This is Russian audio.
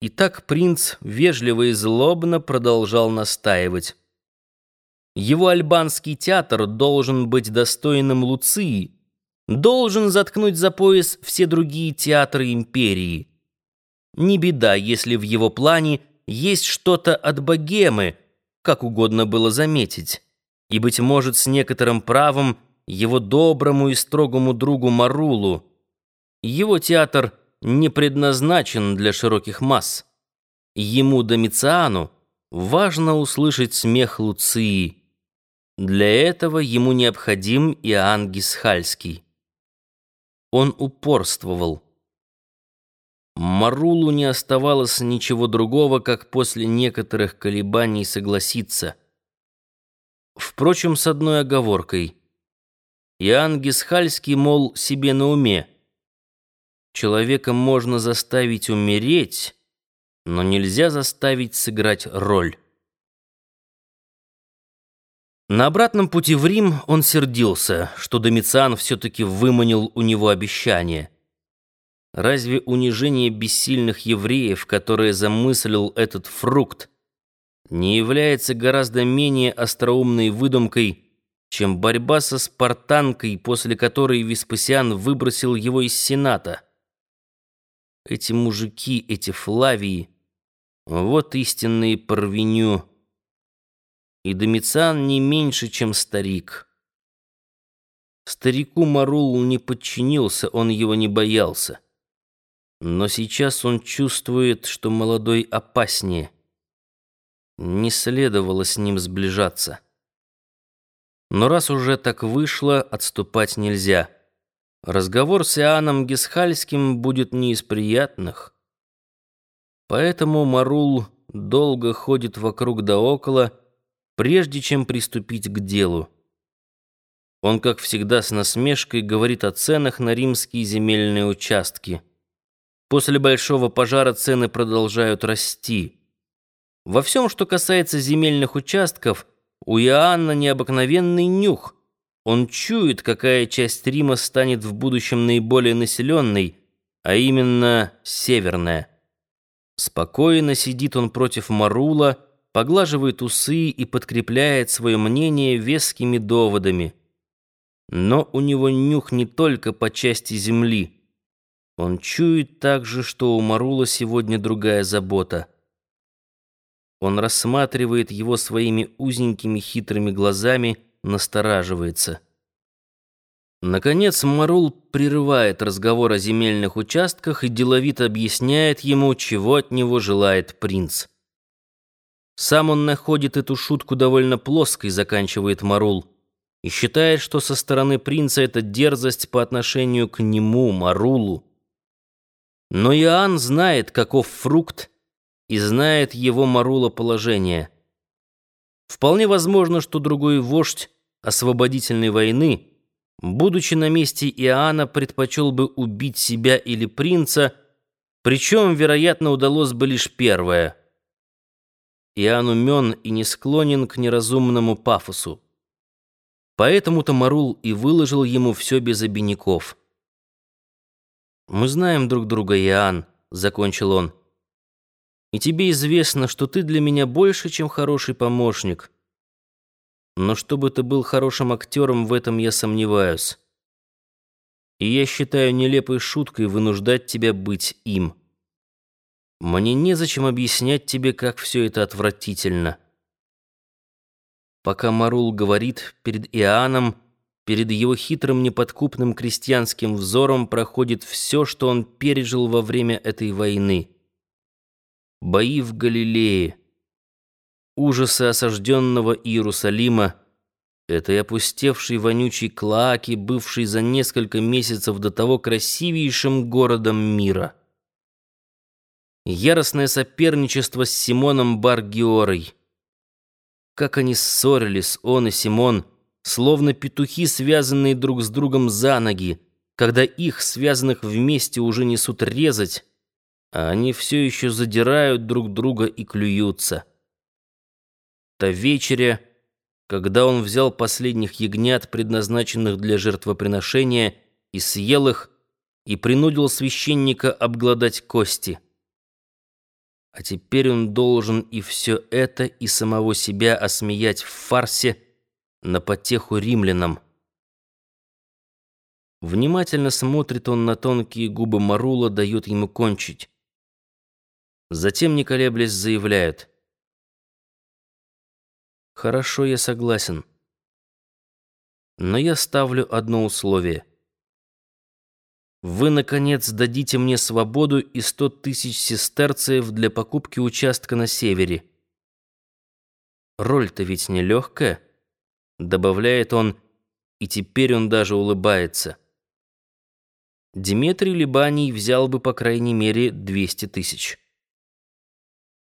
И так принц вежливо и злобно продолжал настаивать. Его альбанский театр должен быть достойным Луции, должен заткнуть за пояс все другие театры империи. Не беда, если в его плане есть что-то от богемы, как угодно было заметить, и, быть может, с некоторым правом его доброму и строгому другу Марулу. Его театр не предназначен для широких масс. Ему, Домициану, важно услышать смех Луции. Для этого ему необходим Иоанн Гисхальский. Он упорствовал. Марулу не оставалось ничего другого, как после некоторых колебаний согласиться. Впрочем, с одной оговоркой. Иоанн Гисхальский, мол, себе на уме. Человека можно заставить умереть, но нельзя заставить сыграть роль. На обратном пути в Рим он сердился, что Домициан все-таки выманил у него обещание. Разве унижение бессильных евреев, которое замыслил этот фрукт, не является гораздо менее остроумной выдумкой, чем борьба со спартанкой, после которой Веспасиан выбросил его из Сената? Эти мужики, эти Флавии, вот истинные парвеню и Домициан не меньше, чем старик. Старику Марул не подчинился, он его не боялся. Но сейчас он чувствует, что молодой опаснее. Не следовало с ним сближаться. Но раз уже так вышло, отступать нельзя. Разговор с Иоанном Гесхальским будет не из приятных. Поэтому Марул долго ходит вокруг да около, прежде чем приступить к делу. Он, как всегда, с насмешкой говорит о ценах на римские земельные участки. После большого пожара цены продолжают расти. Во всем, что касается земельных участков, у Иоанна необыкновенный нюх. Он чует, какая часть Рима станет в будущем наиболее населенной, а именно северная. Спокойно сидит он против Марула, поглаживает усы и подкрепляет свое мнение вескими доводами. Но у него нюх не только по части земли. Он чует также, что у Марула сегодня другая забота. Он рассматривает его своими узенькими хитрыми глазами, настораживается. Наконец Марул прерывает разговор о земельных участках и деловито объясняет ему, чего от него желает принц. Сам он находит эту шутку довольно плоской, заканчивает Марул, и считает, что со стороны принца это дерзость по отношению к нему, Марулу. Но Иоанн знает, каков фрукт, и знает его Марула положение. Вполне возможно, что другой вождь освободительной войны, будучи на месте Иоанна, предпочел бы убить себя или принца, причем, вероятно, удалось бы лишь первое — Иоанн умен и не склонен к неразумному пафосу. Поэтому-то Марул и выложил ему все без обиняков. «Мы знаем друг друга, Иоанн», — закончил он. «И тебе известно, что ты для меня больше, чем хороший помощник. Но чтобы ты был хорошим актером, в этом я сомневаюсь. И я считаю нелепой шуткой вынуждать тебя быть им». Мне незачем объяснять тебе, как все это отвратительно. Пока Марул говорит перед Иоанном, перед его хитрым неподкупным крестьянским взором проходит все, что он пережил во время этой войны. Бои в Галилее, ужасы осажденного Иерусалима, этой опустевшей вонючей Клоаки, бывшей за несколько месяцев до того красивейшим городом мира — яростное соперничество с Симоном Баргиорой. Как они ссорились, он и Симон, словно петухи, связанные друг с другом за ноги, когда их, связанных вместе, уже несут резать, а они все еще задирают друг друга и клюются. Та вечеря, когда он взял последних ягнят, предназначенных для жертвоприношения, и съел их, и принудил священника обглодать кости — А теперь он должен и все это, и самого себя осмеять в фарсе на потеху римлянам. Внимательно смотрит он на тонкие губы Марула, дает ему кончить. Затем, не колеблясь, заявляет. «Хорошо, я согласен. Но я ставлю одно условие. Вы, наконец, дадите мне свободу и сто тысяч сестерцев для покупки участка на севере. Роль-то ведь нелегкая», — добавляет он, и теперь он даже улыбается. Дмитрий Либаний взял бы по крайней мере двести тысяч.